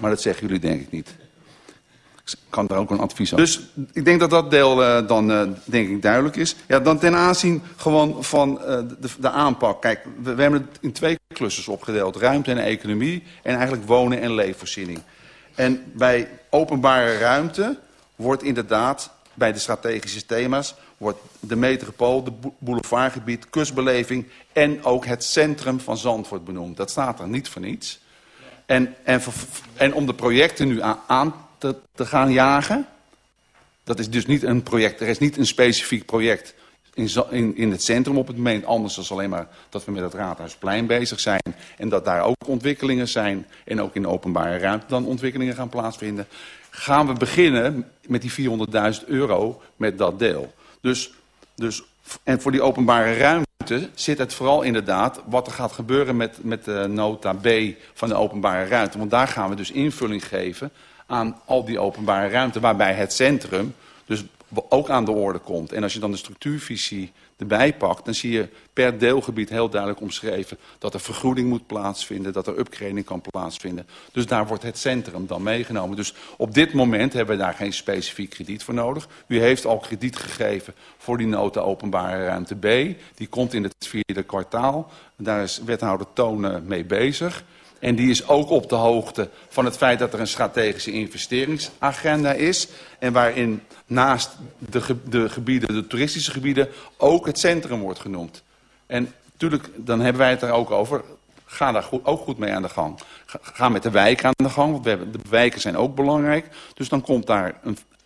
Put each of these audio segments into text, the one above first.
Maar dat zeggen jullie denk ik niet. Ik kan daar ook een advies aan. Dus ik denk dat dat deel uh, dan uh, denk ik duidelijk is. Ja, dan ten aanzien gewoon van uh, de, de, aanpak. Kijk, we, we, hebben het in twee clusters opgedeeld. Ruimte en economie en eigenlijk wonen en leefvoorziening. En bij openbare ruimte wordt inderdaad bij de strategische thema's... wordt de metropool, de boulevardgebied, kustbeleving... en ook het centrum van Zandvoort benoemd. Dat staat er niet voor niets. En, en, en om de projecten nu aan, te, te, gaan jagen... dat is dus niet een project, er is niet een specifiek project... In, in, in het centrum op het moment. Anders dan alleen maar dat we met het Raadhuisplein bezig zijn. En dat daar ook ontwikkelingen zijn. En ook in de openbare ruimte dan ontwikkelingen gaan plaatsvinden gaan we beginnen met die 400.000 euro met dat deel. Dus, dus, en voor die openbare ruimte zit het vooral inderdaad wat er gaat gebeuren met, met de nota B van de openbare ruimte. Want daar gaan we dus invulling geven aan al die openbare ruimte waarbij het centrum dus ook aan de orde komt. En als je dan de structuurvisie erbij pakt, dan zie je per deelgebied heel duidelijk omschreven dat er vergroening moet plaatsvinden, dat er upgrading kan plaatsvinden. Dus daar wordt het centrum dan meegenomen. Dus op dit moment hebben we daar geen specifiek krediet voor nodig. U heeft al krediet gegeven voor die nota openbare ruimte B. Die komt in het vierde kwartaal. Daar is wethouder Tonen mee bezig. En die is ook op de hoogte van het feit dat er een strategische investeringsagenda is. En waarin naast de, de gebieden, de toeristische gebieden, ook het centrum wordt genoemd. En natuurlijk, dan hebben wij het er ook over. Ga daar goed, ook goed mee aan de gang. Ga met de wijken aan de gang, want we hebben, de wijken zijn ook belangrijk. Dus dan komt daar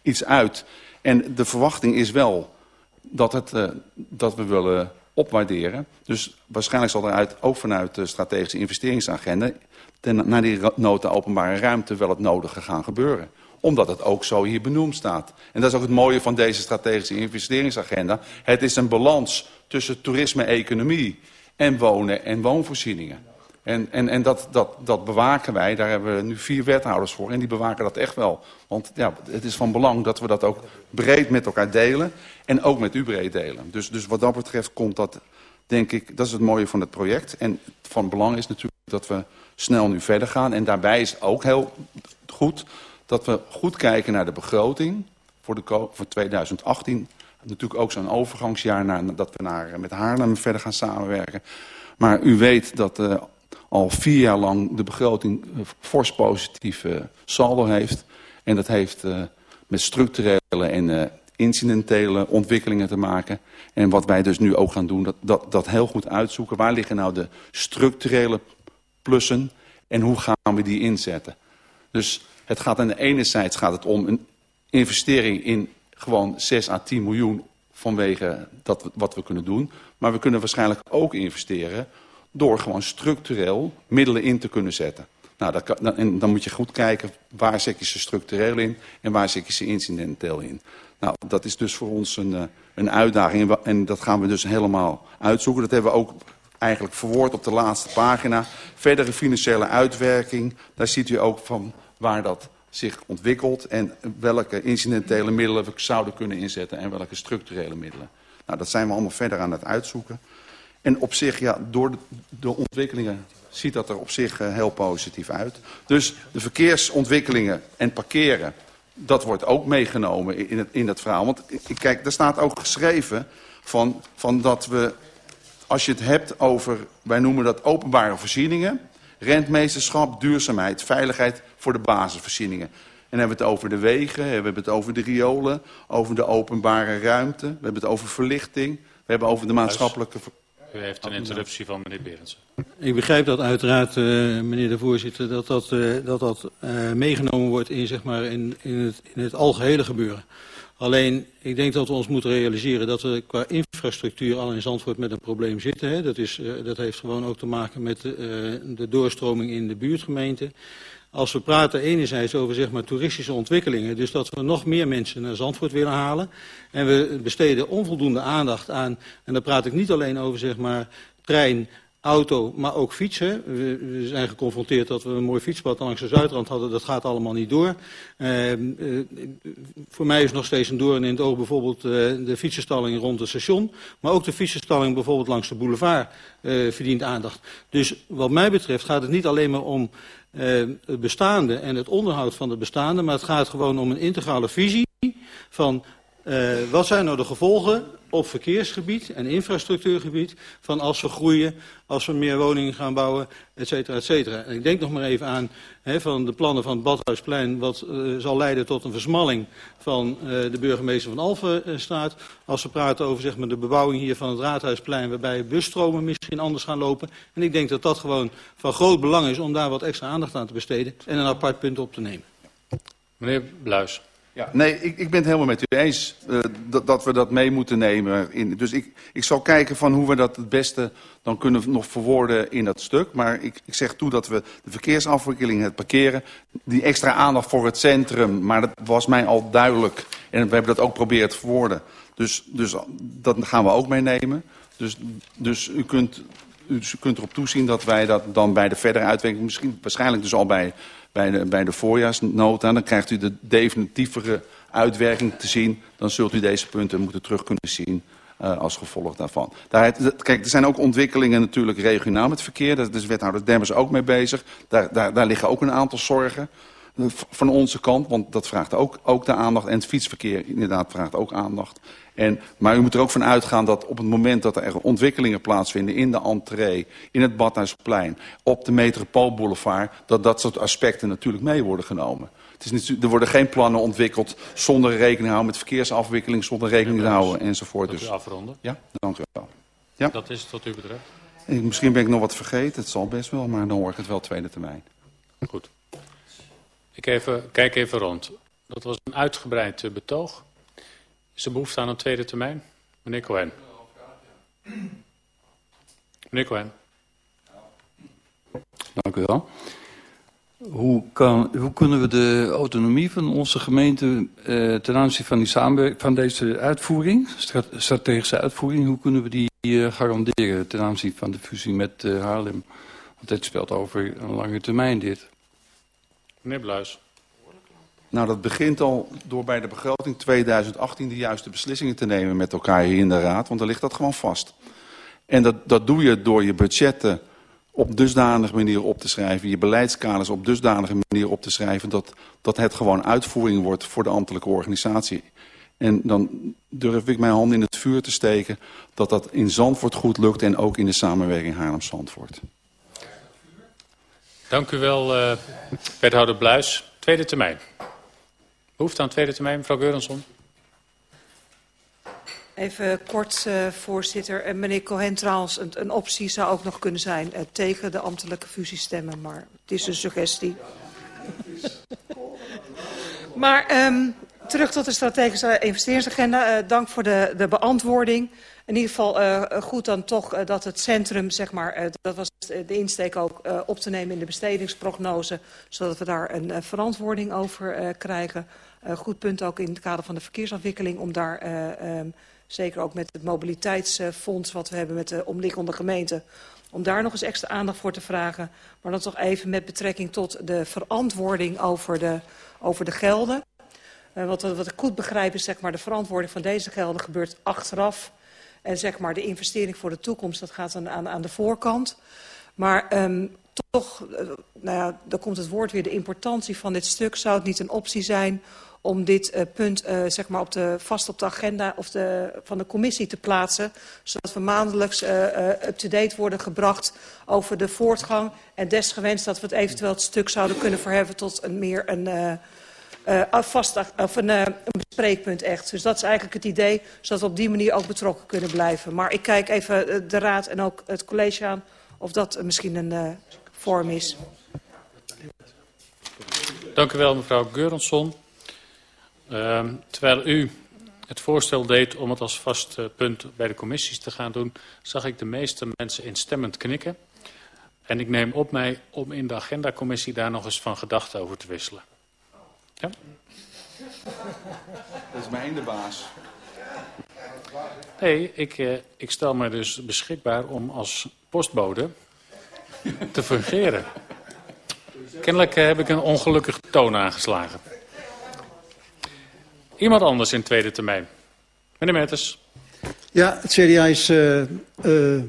iets uit. En de verwachting is wel dat, het, uh, dat we willen opwaarderen. Dus waarschijnlijk zal eruit ook vanuit de strategische investeringsagenda... Ten, naar die nota openbare ruimte wel het nodige gaan gebeuren omdat het ook zo hier benoemd staat. En dat is ook het mooie van deze strategische investeringsagenda. Het is een balans tussen toerisme, economie en wonen en woonvoorzieningen. En, en, en dat, dat, dat bewaken wij, daar hebben we nu vier wethouders voor en die bewaken dat echt wel. Want ja, het is van belang dat we dat ook breed met elkaar delen en ook met u breed delen. Dus, dus wat dat betreft komt dat, denk ik, dat is het mooie van het project. En van belang is natuurlijk dat we snel nu verder gaan. En daarbij is ook heel goed dat we goed kijken naar de begroting voor, de, voor 2018. Natuurlijk ook zo'n overgangsjaar naar, dat we naar, met Haarlem verder gaan samenwerken. Maar u weet dat uh, al vier jaar lang de begroting uh, fors positieve saldo heeft. En dat heeft uh, met structurele en incidentele ontwikkelingen te maken. En wat wij dus nu ook gaan doen, dat, dat, dat heel goed uitzoeken. Waar liggen nou de structurele plussen en hoe gaan we die inzetten? Dus het gaat aan de ene zijde gaat het om een investering in gewoon 6 à 10 miljoen vanwege dat wat we kunnen doen. Maar we kunnen waarschijnlijk ook investeren door gewoon structureel middelen in te kunnen zetten. Nou, dat kan, en dan moet je goed kijken waar zet je ze structureel in en waar zet je ze incidenteel in. Nou, dat is dus voor ons een, eh, een uitdaging en dat gaan we dus helemaal uitzoeken. Dat hebben we ook eigenlijk verwoord op de laatste pagina. Verdere financiële uitwerking, daar ziet u ook van waar dat zich ontwikkelt en welke incidentele middelen we zouden kunnen inzetten en welke structurele middelen. Nou, dat zijn we allemaal verder aan het uitzoeken. En op zich, ja, door de, de ontwikkelingen ziet dat er op zich uh, heel positief uit. Dus de verkeersontwikkelingen en parkeren, dat wordt ook meegenomen in het, in het verhaal. Want kijk, daar staat ook geschreven van, van dat we, als je het hebt over, wij noemen dat openbare voorzieningen rentmeesterschap, duurzaamheid, veiligheid voor de basisvoorzieningen. En dan hebben we het over de wegen, we hebben het over de riolen, over de openbare ruimte, we hebben het over verlichting, we hebben het over de maatschappelijke... U heeft een interruptie van meneer Berendsen. Ik begrijp dat uiteraard, uh, meneer de voorzitter, dat dat, uh, dat, dat uh, meegenomen wordt in, zeg maar, in, in, het, in het algehele gebeuren. Alleen, ik denk dat we ons moeten realiseren dat we qua infrastructuur al in Zandvoort met een probleem zitten. Hè. Dat, is, uh, dat heeft gewoon ook te maken met uh, de doorstroming in de buurtgemeente. Als we praten enerzijds over zeg maar, toeristische ontwikkelingen, dus dat we nog meer mensen naar Zandvoort willen halen. En we besteden onvoldoende aandacht aan, en dan praat ik niet alleen over zeg maar, trein, auto, maar ook fietsen. We, zijn geconfronteerd dat we een mooi fietspad langs de Zuidrand hadden. Dat gaat allemaal niet door. Uh, uh, voor mij is nog steeds een doorn in het oog bijvoorbeeld uh, de fietsenstalling rond het station. Maar ook de fietsenstalling bijvoorbeeld langs de boulevard verdient aandacht. Dus wat mij betreft gaat het niet alleen maar om het bestaande en het onderhoud van het bestaande. Maar het gaat gewoon om een integrale visie van uh, wat zijn nou de gevolgen op verkeersgebied en infrastructuurgebied van als we groeien, als we meer woningen gaan bouwen, et cetera, et cetera. En ik denk nog maar even aan van de plannen van het Badhuisplein, wat uh, zal leiden tot een versmalling van uh, de burgemeester van Alphenstraat. Als we praten over zeg maar, de bebouwing hier van het Raadhuisplein, waarbij busstromen misschien anders gaan lopen. En ik denk dat dat gewoon van groot belang is om daar wat extra aandacht aan te besteden en een apart punt op te nemen. Meneer Bluis. Ja, nee, ik, ik ben het helemaal met u eens uh, dat, dat, we dat mee moeten nemen. In, dus ik, ik zal kijken van hoe we dat het beste dan kunnen nog verwoorden in dat stuk. Maar ik, ik zeg toe dat we de verkeersafwikkeling, het parkeren, die extra aandacht voor het centrum, maar dat was mij al duidelijk. En we hebben dat ook proberen te verwoorden. Dus, dus dat gaan we ook meenemen. Dus, dus u kunt, u kunt erop toezien dat wij dat dan bij de verdere uitwerking, misschien waarschijnlijk dus al bij bij de, bij de voorjaarsnota. Dan krijgt u de definitievere uitwerking te zien. Dan zult u deze punten moeten terug kunnen zien uh, als gevolg daarvan. Daar, kijk, er zijn ook ontwikkelingen natuurlijk regionaal met verkeer. Daar is wethouder Demmers ook mee bezig. Daar, daar, daar liggen ook een aantal zorgen van onze kant. Want dat vraagt ook, ook de aandacht. En het fietsverkeer inderdaad vraagt ook aandacht. En, maar u moet er ook van uitgaan dat op het moment dat er ontwikkelingen plaatsvinden in de entree, in het Badhuisplein, op de Metropoolboulevard, dat dat soort aspecten natuurlijk mee worden genomen. Het is niet, er worden geen plannen ontwikkeld zonder rekening te houden met verkeersafwikkeling, zonder rekening te houden enzovoort. Dus afronden. Ja, dank u wel. Ja? Dat is het wat u betreft. En misschien ben ik nog wat vergeten, het zal best wel, maar dan hoor ik het wel tweede termijn. Goed. Ik even, kijk even rond. Dat was een uitgebreid uh, betoog. Is er behoefte aan een tweede termijn? Meneer Cohen. Meneer Cohen. Dank u wel. Hoe, kan, hoe kunnen we de autonomie van onze gemeente eh, ten aanzien van, die van deze uitvoering, strategische uitvoering, hoe kunnen we die uh, garanderen ten aanzien van de fusie met uh, Haarlem? Want dit speelt over een lange termijn dit. Meneer Bluis. Nou, dat begint al door bij de begroting 2018 de juiste beslissingen te nemen met elkaar hier in de Raad. Want dan ligt dat gewoon vast. En dat, dat doe je door je budgetten op dusdanige manier op te schrijven. Je beleidskaders op dusdanige manier op te schrijven. Dat, dat het gewoon uitvoering wordt voor de ambtelijke organisatie. En dan durf ik mijn hand in het vuur te steken dat dat in Zandvoort goed lukt. En ook in de samenwerking Haarlem-Zandvoort. Dank u wel, uh, wethouder Bluis. Tweede termijn. Behoefte aan tweede termijn, mevrouw Geurensson. Even kort, uh, voorzitter. En meneer Cohen trouwens, een, een, optie zou ook nog kunnen zijn tegen de ambtelijke fusie stemmen. Maar het is een suggestie. maar um, terug tot de strategische investeringsagenda. Dank voor de, de beantwoording. In ieder geval uh, goed dan toch uh, dat het centrum, zeg maar, uh, dat was de insteek ook, op te nemen in de bestedingsprognose. Zodat we daar een verantwoording over krijgen. Goed punt ook in het kader van de verkeersafwikkeling om daar um, zeker ook met het mobiliteitsfonds wat we hebben met de omliggende gemeenten, om daar nog eens extra aandacht voor te vragen. Maar dan toch even met betrekking tot de verantwoording over de, over de gelden. Uh, wat, wat ik goed begrijp is zeg maar de verantwoording van deze gelden gebeurt achteraf. En zeg maar de investering voor de toekomst, dat gaat dan aan, aan de voorkant. Maar um, toch, uh, nou ja, dan komt het woord weer, de importantie van dit stuk. Zou het niet een optie zijn om dit uh, punt uh, zeg maar op de, vast op de agenda of de, van de commissie te plaatsen. Zodat we maandelijks up-to-date worden gebracht over de voortgang. En desgewenst dat we het eventueel het stuk zouden kunnen verheffen tot een meer een, vast, of een, een bespreekpunt echt. Dus dat is eigenlijk het idee, zodat we op die manier ook betrokken kunnen blijven. Maar ik kijk even de raad en ook het college aan of dat misschien een vorm is. Dank u wel mevrouw Geurensson. Uh, terwijl u het voorstel deed om het als vast punt bij de commissies te gaan doen, zag ik de meeste mensen instemmend knikken. En ik neem op mij om in de agendacommissie daar nog eens van gedachten over te wisselen. Ja? Dat is mijn de baas. Nee, ik, eh, ik stel me dus beschikbaar om als postbode te fungeren. Kennelijk eh, heb ik een ongelukkig toon aangeslagen. Iemand anders in tweede termijn. Meneer Metters. Ja, het CDA is uh, uh,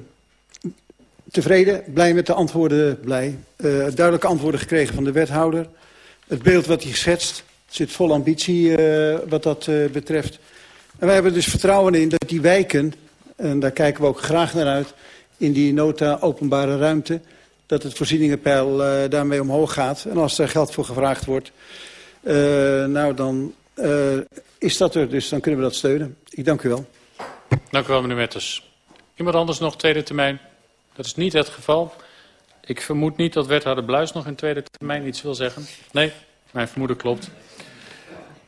tevreden, blij met de antwoorden, blij. Uh, duidelijke antwoorden gekregen van de wethouder. Het beeld wat hij schetst zit vol ambitie wat dat betreft. En wij hebben dus vertrouwen in dat die wijken, en daar kijken we ook graag naar uit... in die nota openbare ruimte, dat het voorzieningenpeil daarmee omhoog gaat. En als er geld voor gevraagd wordt, nou dan is dat er. Dus dan kunnen we dat steunen. Ik dank u wel. Dank u wel, meneer Metters. Iemand anders nog tweede termijn? Dat is niet het geval. Ik vermoed niet dat wethouder Bluis nog in tweede termijn iets wil zeggen. Nee, mijn vermoeden klopt.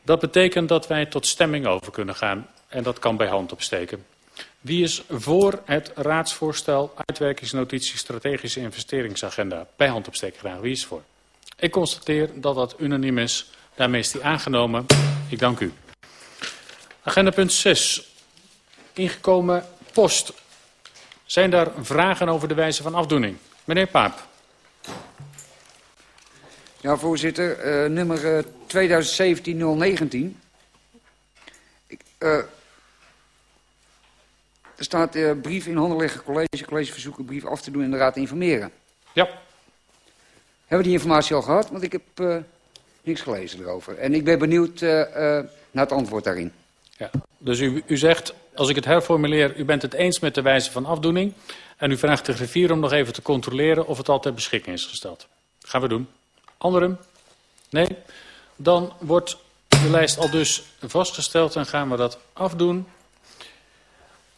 Dat betekent dat wij tot stemming over kunnen gaan. En dat kan bij hand opsteken. Wie is voor het raadsvoorstel uitwerkingsnotitie strategische investeringsagenda? Bij hand opsteken graag. Wie is voor? Ik constateer dat dat unaniem is. Daarmee is die aangenomen. Ik dank u. Agenda punt 6 ingekomen post. Zijn daar vragen over de wijze van afdoening? Meneer Paap. Ja, voorzitter. Uh, nummer 2017-019. Uh, er staat uh, brief in handen leggen college. College verzoeken brief af te doen en de raad informeren. Ja. Hebben we die informatie al gehad? Want ik heb uh, niks gelezen erover. En ik ben benieuwd naar het antwoord daarin. Ja. Dus u, u zegt, als ik het herformuleer, u bent het eens met de wijze van afdoening. En u vraagt de griffier om nog even te controleren of het al ter beschikking is gesteld. Gaan we doen. Anderen? Nee? Dan wordt de lijst al dus vastgesteld en gaan we dat afdoen.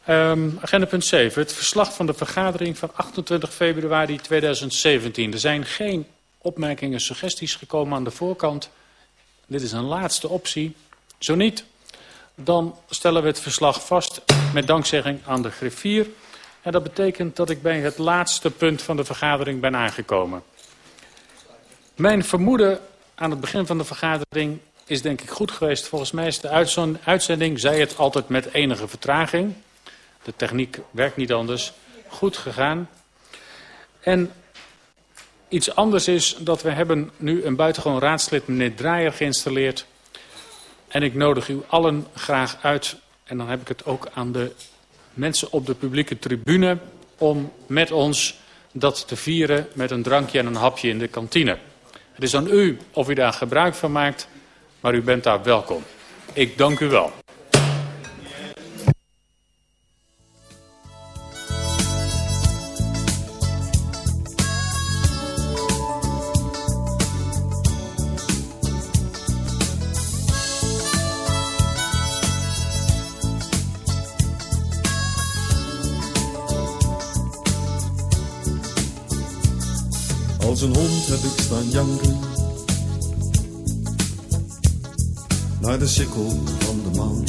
Um, agenda punt 7. Het verslag van de vergadering van 28 februari 2017. Er zijn geen opmerkingen, suggesties gekomen aan de voorkant. Dit is een laatste optie. Zo niet, dan stellen we het verslag vast met dankzegging aan de griffier. En dat betekent dat ik bij het laatste punt van de vergadering ben aangekomen. Mijn vermoeden aan het begin van de vergadering is denk ik goed geweest. Volgens mij is de uitzending, zei het altijd met enige vertraging. De techniek werkt niet anders. Goed gegaan. En iets anders is dat we hebben nu een buitengewoon raadslid, meneer Draaier, geïnstalleerd en ik nodig u allen graag uit, en dan heb ik het ook aan de mensen op de publieke tribune, om met ons dat te vieren met een drankje en een hapje in de kantine. Het is aan u of u daar gebruik van maakt, maar u bent daar welkom. Ik dank u wel. Sikkel van de maan.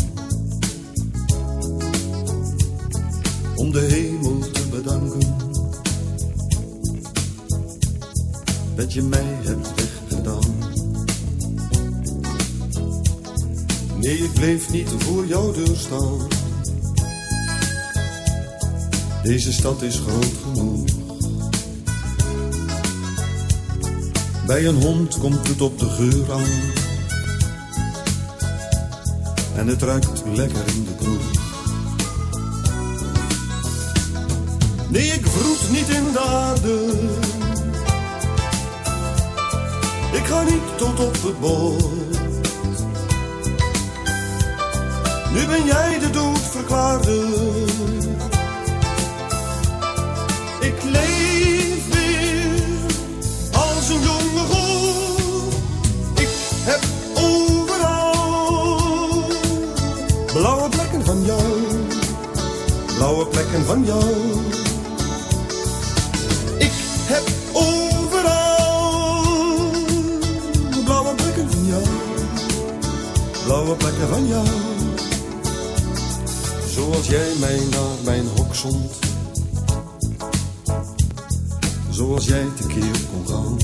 Om de hemel te bedanken dat je mij hebt weggedaan. Nee, ik bleef niet voor jouw deur. Deze stad is groot genoeg Bij een hond komt het op de geur aan. En het ruikt lekker in de kroeg. Nee, ik vroet niet in de aarde. Ik ga niet tot op het bord. Nu ben jij de dood plekken van jou. Ik heb overal blauwe plekken van jou, blauwe plekken van jou. Zoals jij mij naar mijn hok zond, zoals jij tekeer kon gaan.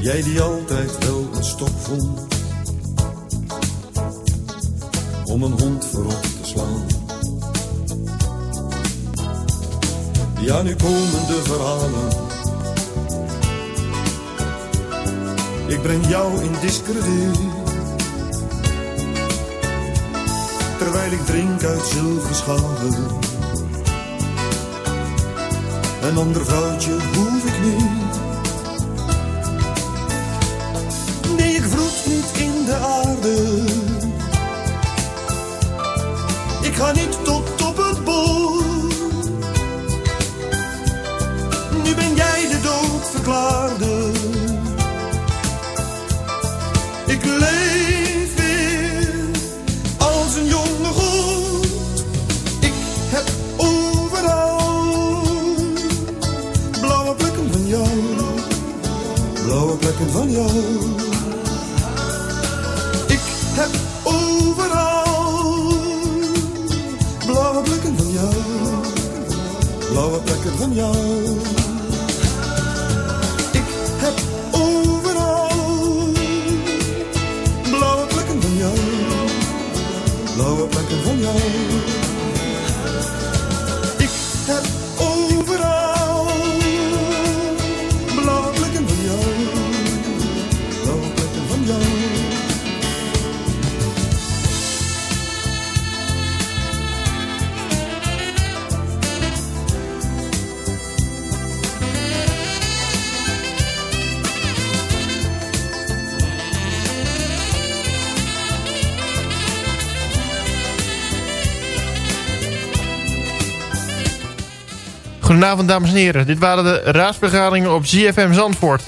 Jij die altijd wel een stok vond om een hond voorop te slaan. Ja, nu komen de verhalen. Ik breng jou in discrediet. Terwijl ik drink uit zilverschalen. Een ander vrouwtje hoef ik niet. Goedenavond dames en heren. Dit waren de raadsvergaderingen op ZFM Zandvoort.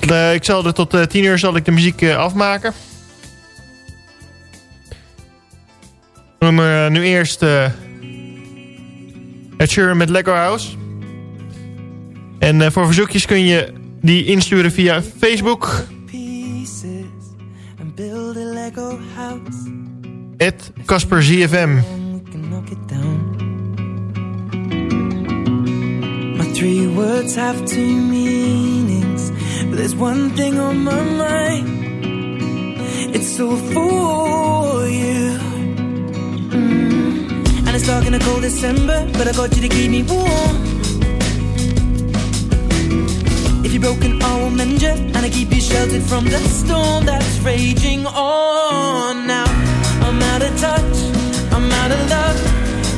Eh, ik zal er tot eh, 10 uur zal ik de muziek eh, afmaken. Eh, nu eerst eh Ed Sheeran met Lego House. En eh, voor verzoekjes kun je die insturen via Facebook. Casper ZFM. It down. My three words have two meanings, but there's one thing on my mind. It's all for you. Mm. And it's dark in a cold December, but I got you to keep me warm. If you're broken, I will mend you, and I keep you sheltered from the storm that's raging on.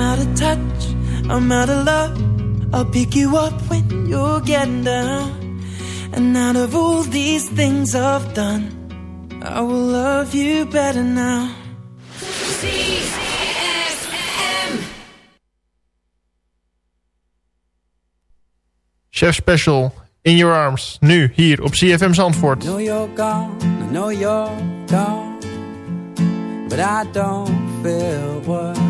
I'm out of touch, I'm out of love. I'll pick you up when you're getting down. And out of all these things I've done, I will love you better now. Chef Special, In Your Arms. Nu, hier op CFM Zandvoort. I know you're gone, I know you're gone. But I don't feel what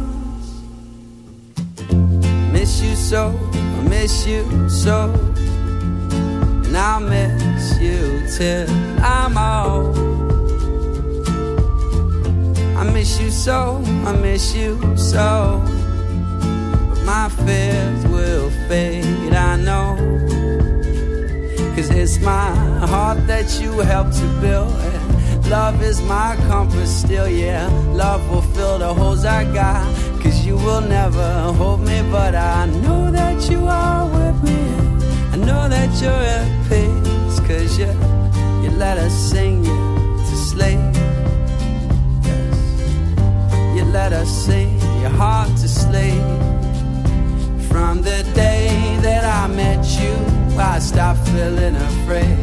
miss you so, I miss you so. And I'll miss you till I'm old. I miss you so, I miss you so. But my fears will fade, I know. Cause it's my heart that you helped to build. Love is my compass still, yeah. Love will fill the holes I got. Cause you will never hold me, but I know that you are with me. I know that you're at peace. Cause you, you let us sing you to sleep. You let us sing your heart to sleep. From the day that I met you, I stopped feeling afraid.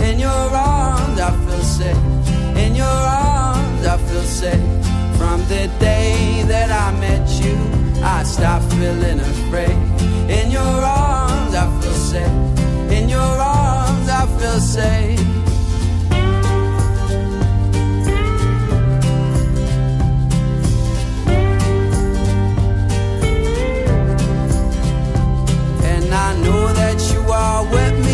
In your arms, I feel safe. In your arms, I feel safe. From the day that I met you, I stopped feeling afraid. In your arms, I feel safe. In your arms, I feel safe. And I know that you are with me,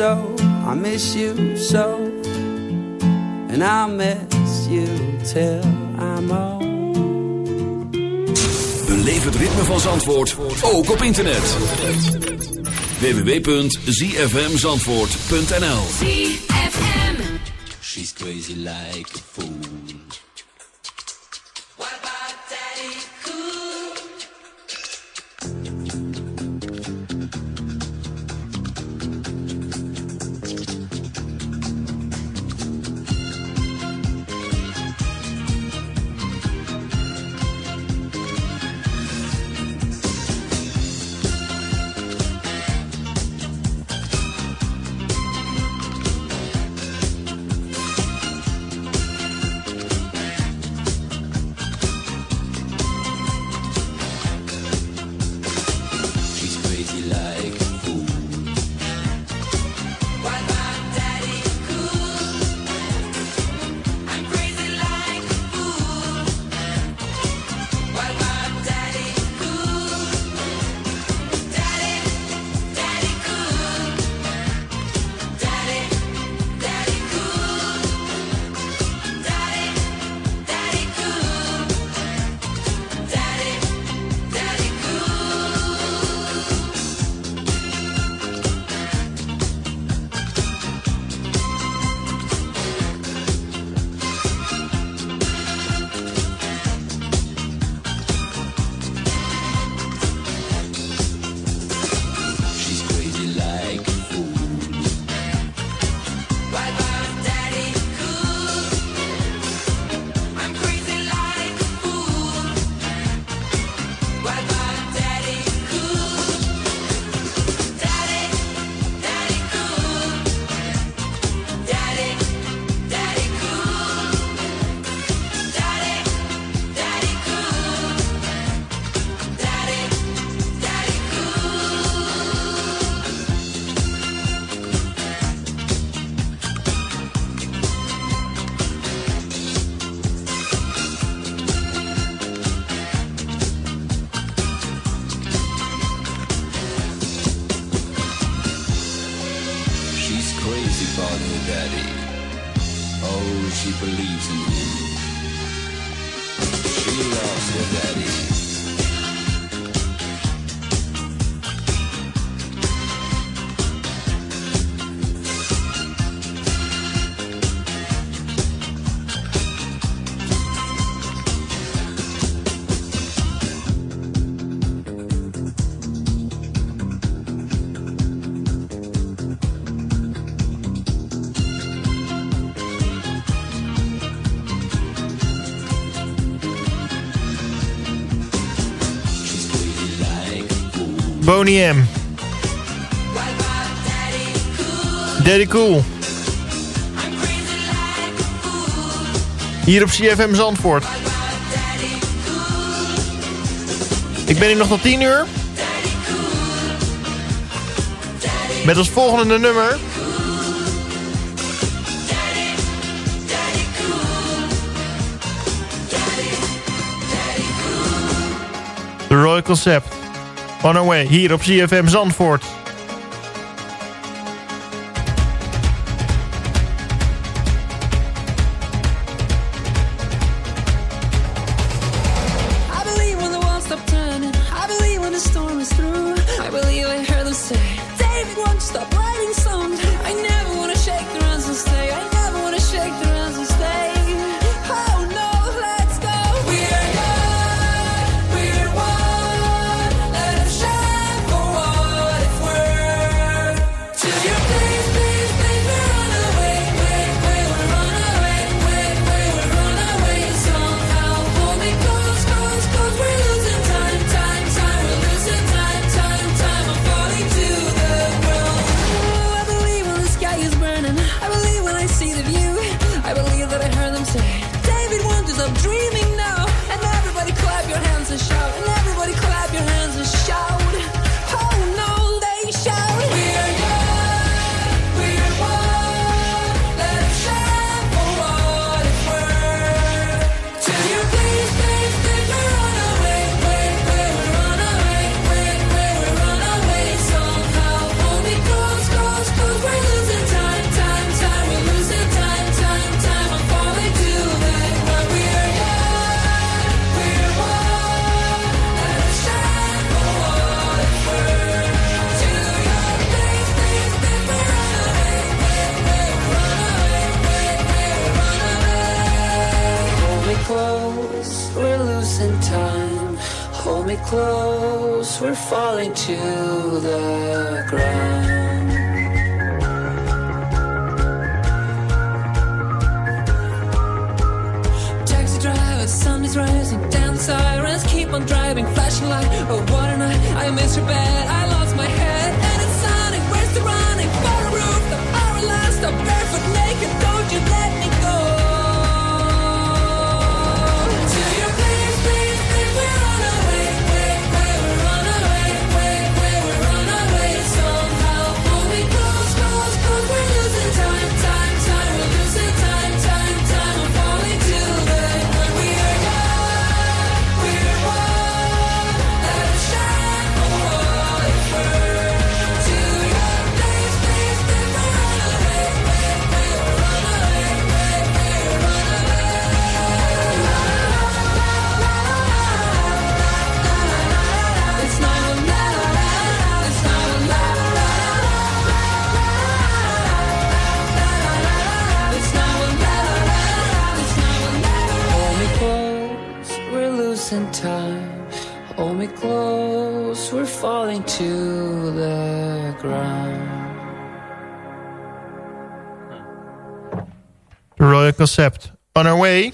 so. I miss you so. And I'll miss you till I'm old. Beleef het ritme van Zandvoort, ook op internet. www.zfmzandvoort.nl She's crazy like a fool. Boney M. Daddy Cool. Hier op CFM Zandvoort. Ik ben hier nog tot 10 uur. Met ons volgende nummer... The Royal Concept. On Our Way hier op CFM Zandvoort. Eh, concept. On Our Way.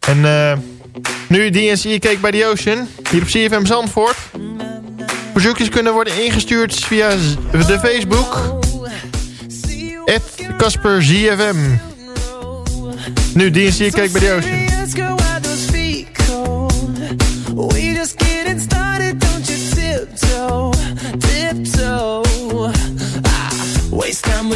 En uh, nu DNC Cake by the Ocean. Hier op CFM Zandvoort. Verzoekjes kunnen worden ingestuurd via de Facebook. At Casper ZFM. Nu DNC Cake by the Ocean.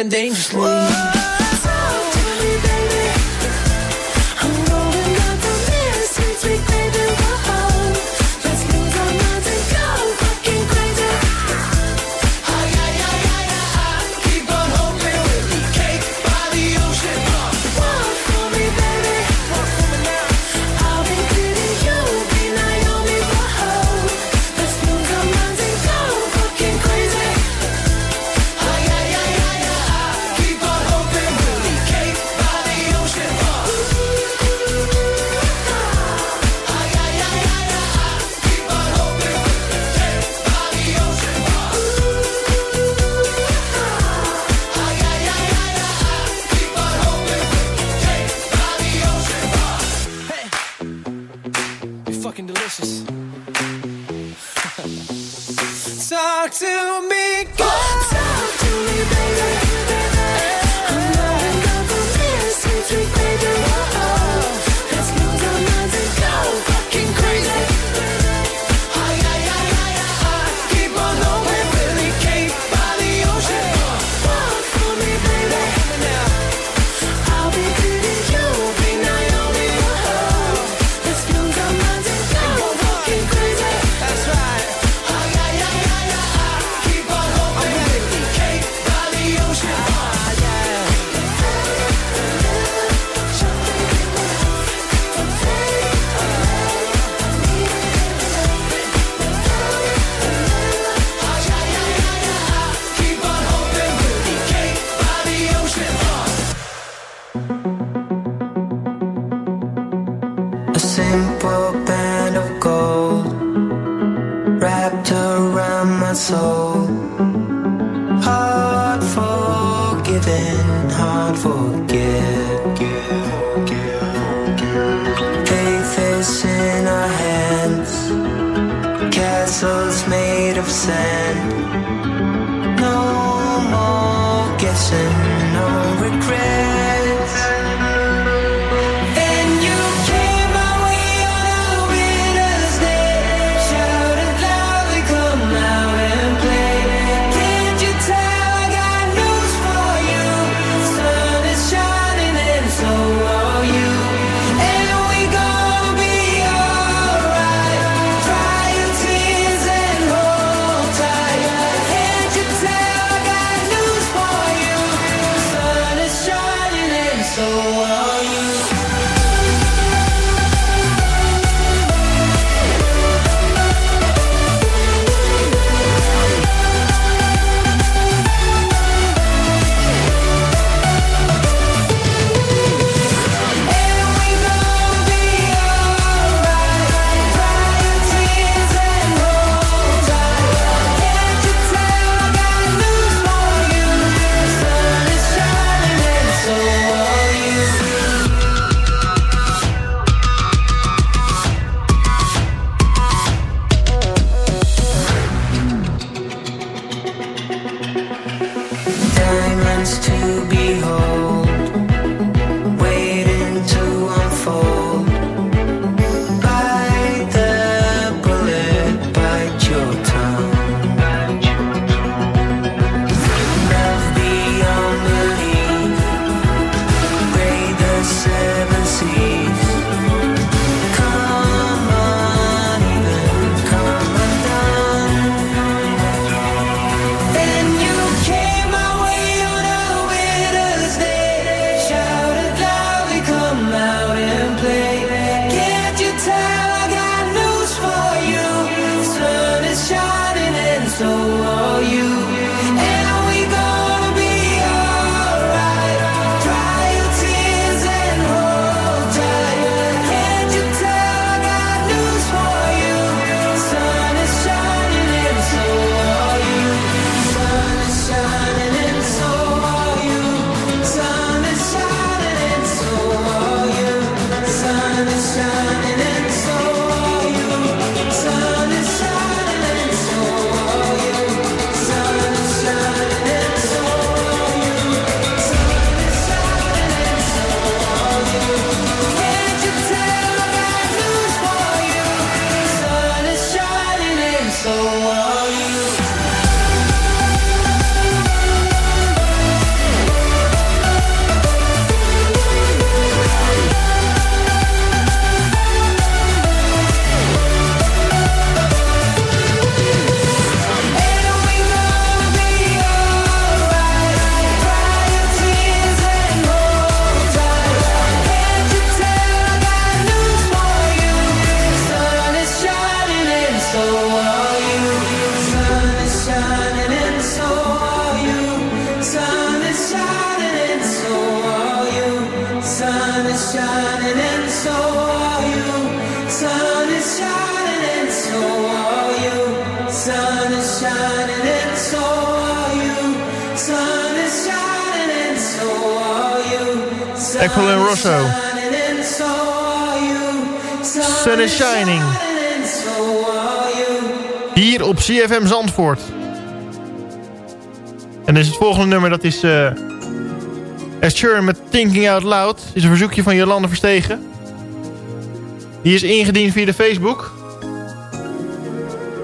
living dangerously. Whoa. Me, baby. I'm rolling up the mirror since sweet baby. so hard forgiving, hard forgive. Faith is in our hands, castles made of sand. Rosso. shining and so are you. Sun is shining. Hier op CFM Zandvoort. En dus het volgende nummer, dat is... eh Ed Sheeran met Thinking Out Loud. is een verzoekje van Jolande Verstegen. Die is ingediend via de Facebook.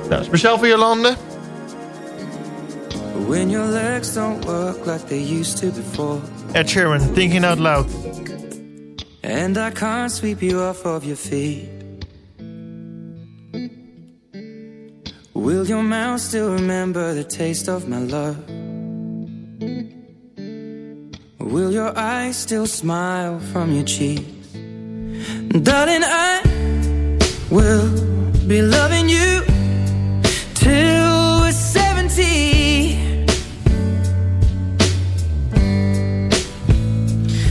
Nou, speciaal voor Jolande. When your legs don't work like they used to before. Ed Sheeran, Thinking Out Loud. And I can't sweep you off of your feet. Will your mouth still remember the taste of my love? Will your eyes still smile from your cheeks? Darling, I will be loving you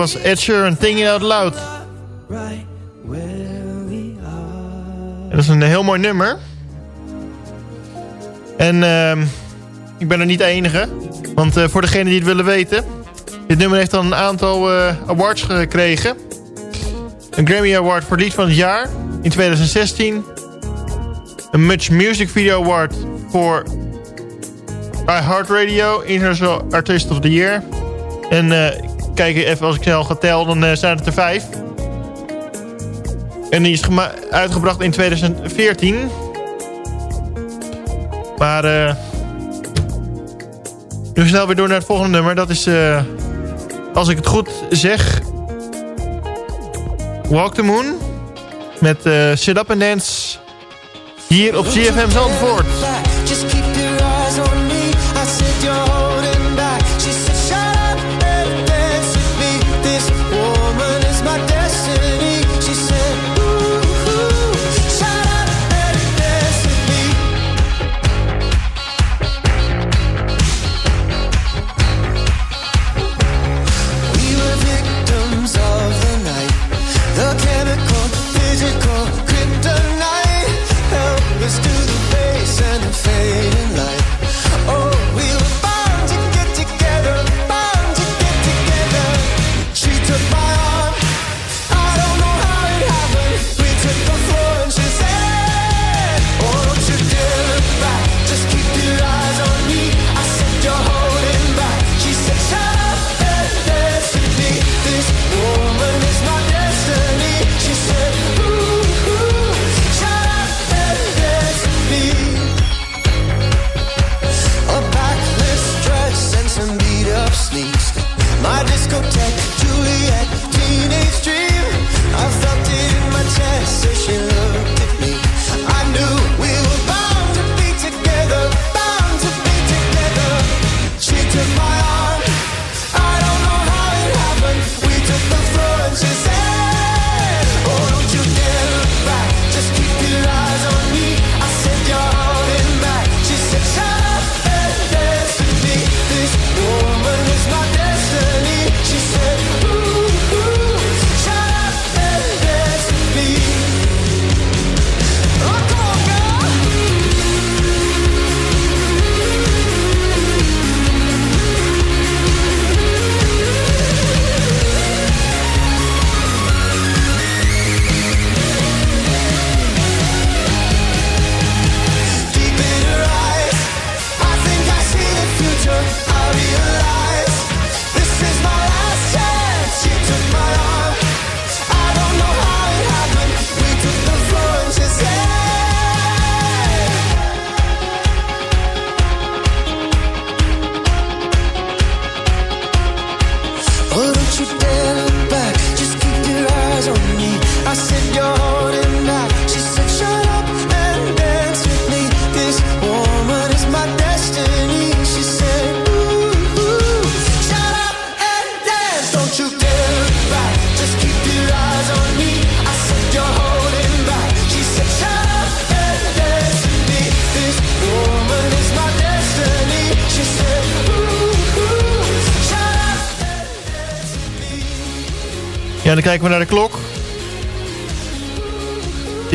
was Ed Sheeran, Thinking Out Loud. En dat is een heel mooi nummer. En ehm, ik ben er niet de enige. Want eh, voor degenen die het willen weten... Dit nummer heeft dan een aantal eh, awards gekregen. Een Grammy Award voor lied van het jaar in 2016. Een Much Music Video Award voor iHeartRadio, International Artist of the Year. En eh, kijk even als ik snel ga tellen, dan eh, zijn het er vijf. En die is uitgebracht in 2014. Maar uh, nu snel weer door naar het volgende nummer. Dat is, eh, als ik het goed zeg, Walk the Moon. Met Sit Up and Dance hier op CFM Zandvoort.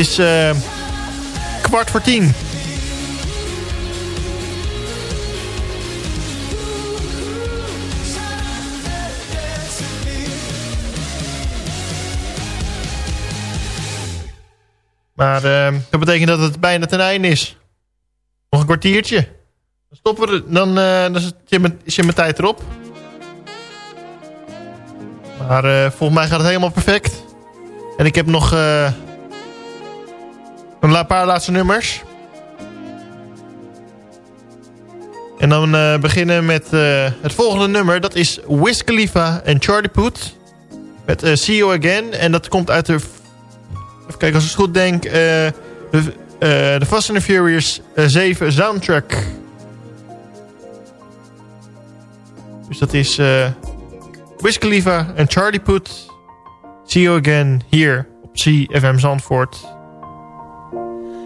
is eh, kwart voor tien. Maar eh, dat betekent dat het bijna ten einde is. Nog een kwartiertje. Dan stoppen we. Dan, uh, dan zit, mijn, mijn tijd erop. Maar volgens mij gaat het helemaal perfect. En ik heb nog... Een paar laatste nummers. En dan uh, beginnen met eh, het volgende nummer. Dat is Wiz Khalifa en Charlie Poet. Met eh, See You Again. En dat komt uit de... Even kijken, als ik het goed denk. de, Fast and the Furious 7 soundtrack. Dus dat is uh, Wiz en Charlie Poet. See You Again hier op CFM Zandvoort.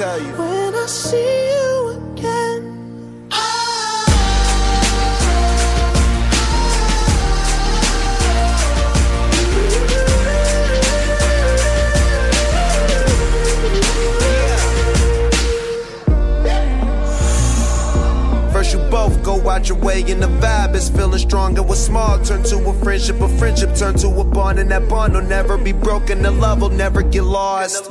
tell you. When I see you again. First you both go out your way and the vibe is feeling stronger. What's small turn to a friendship, a friendship turn to a bond, and that bond will never be broken. The love will never get lost.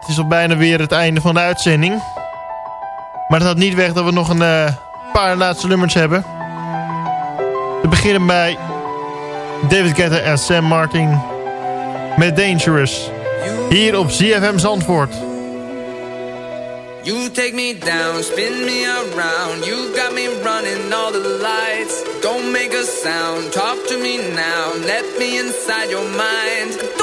het is al bijna weer het einde van de uitzending. Maar dat houdt niet weg dat we nog een eh, paar laatste nummers hebben. We beginnen bij David Guetta en Sam Martin met Dangerous. Hier op ZFM Zandvoort. You take me down, spin me around. You got me running all the lights. Don't make a sound, talk to me now. Let me inside your mind.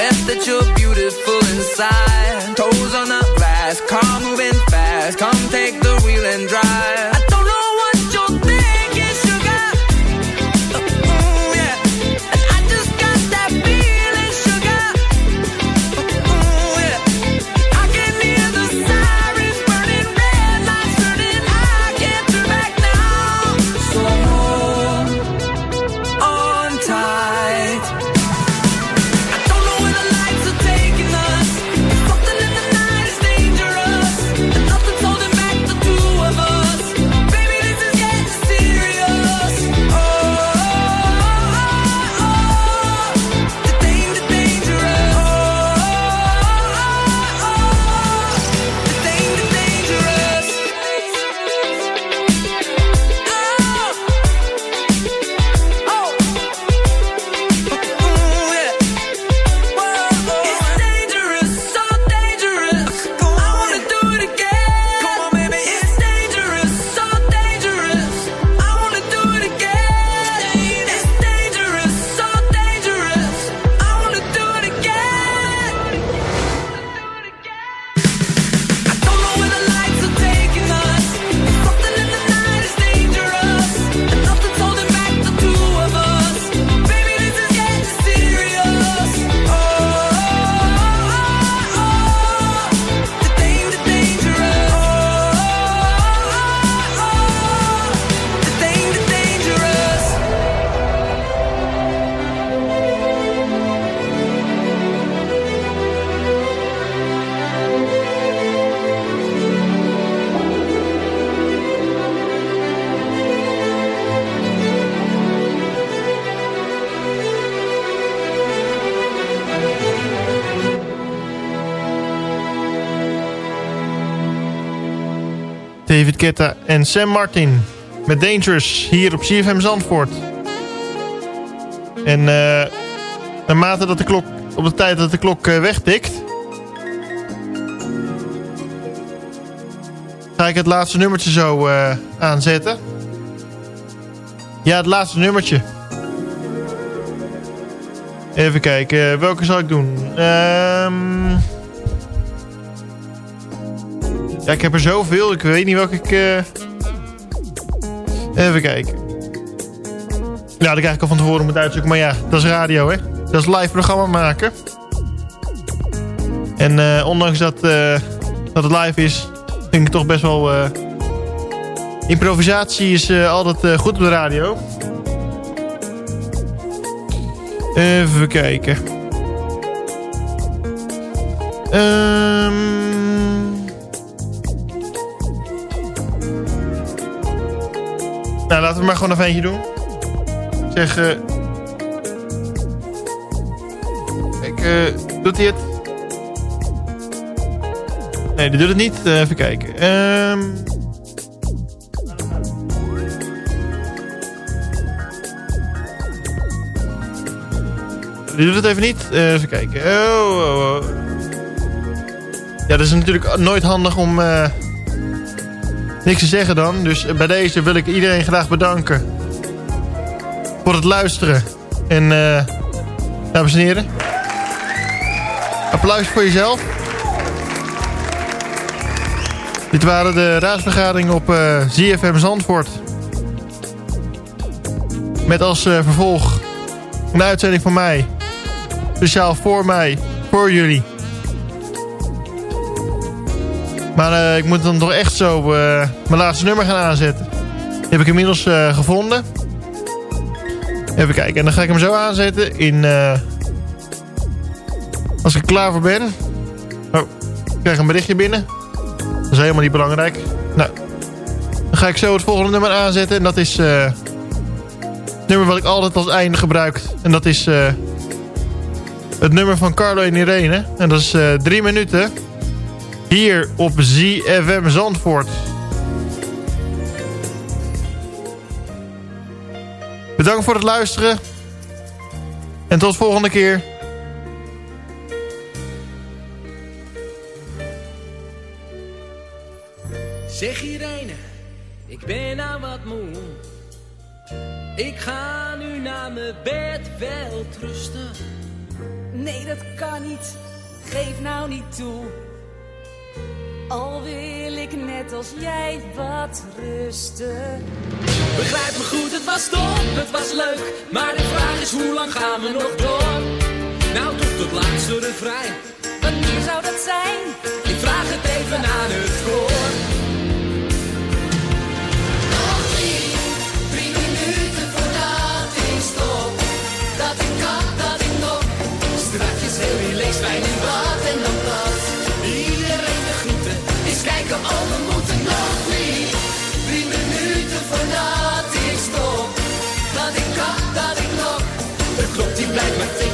Best that you're beautiful inside. Toes on the glass, car moving fast. Come take the En Sam Martin met Dangerous hier op CFM Zandvoort. En eh naarmate dat de klok, op de tijd dat de klok eh, wegtikt... ga ik het laatste nummertje zo eh, aanzetten. Ja, het laatste nummertje. Even kijken, welke zal ik doen? Ehm... Ja, ik heb er zoveel. Ik weet niet welke ik... eh, Even kijken. Ja, dat krijg ik al van tevoren moeten uitzoeken. Maar ja, dat is radio, hè. Dat is live programma maken. En eh, ondanks dat, eh, dat het live is, vind ik het toch best wel... Improvisatie is altijd goed op de radio. Even kijken. Ehm... Nou, laten we maar gewoon even eentje doen. Zeg... eh Kijk, eh, doet hij het? Nee, die doet het niet. Eh, even kijken. Ehm... Die doet het even niet. Even kijken. Oh, oh, oh. Ja, dat is natuurlijk nooit handig om... niks te zeggen dan. Dus bij deze wil ik iedereen graag bedanken. Voor het luisteren. En eh dames en heren. Applaus voor jezelf. Dit waren de raadsvergaderingen op eh ZFM Zandvoort. Met als eh, vervolg een uitzending van mij. Speciaal voor mij. Voor jullie. Maar eh, ik moet dan toch echt zo eh, mijn laatste nummer gaan aanzetten. Die heb ik inmiddels eh, gevonden. Even kijken. En dan ga ik hem zo aanzetten in... als ik klaar voor ben. Oh, ik krijg een berichtje binnen. Dat is helemaal niet belangrijk. Nou, dan ga ik zo het volgende nummer aanzetten. En dat is... het nummer wat ik altijd als einde gebruik. En dat is... het nummer van Carlo en Irene. En dat is drie minuten. Hier op ZFM Zandvoort. Bedankt voor het luisteren. En tot volgende keer. Zeg Irene, ik ben nou wat moe. Ik ga nu naar mijn bed wel rusten. Nee, dat kan niet. Geef nou niet toe. Al wil ik net als jij wat rusten. Begrijp me goed, het was top, het was leuk. Maar de vraag is, hoe lang gaan we nog door? Nou, tot het laatste refrein. Wanneer zou dat zijn? Ik vraag het even aan het koor. Nog drie, drie minuten voordat ik stop. Dat ik kan, dat ik nog strakjes heel relaxed bij in bad en dan.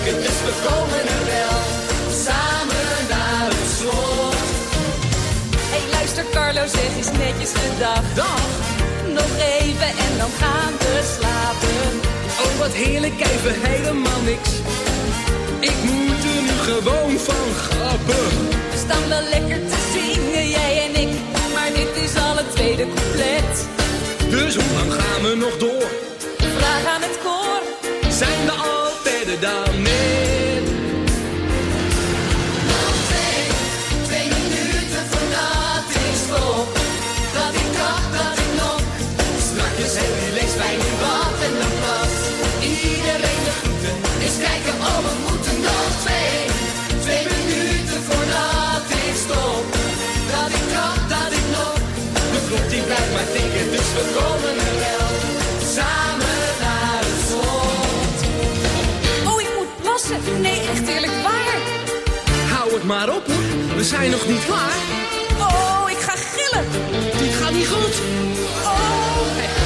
Tikken, dus we komen er wel. Samen naar het slot. Hé, hey, luister Carlo, zeg eens netjes gedag. Dag. Nog even en dan gaan we slapen. Oh, wat heerlijk, even helemaal niks. Ik moet er nu gewoon van grappen. We staan wel lekker te zingen, jij en ik. Maar dit is al het tweede couplet. Dus hoe lang gaan we nog door? Vraag aan het koor. Die blijft maar tikken, dus we komen er wel. Samen Nee, echt eerlijk waar. Hou het maar op hoor, we zijn nog niet klaar. Oh, ik ga gillen. Dit gaat niet goed. Oh,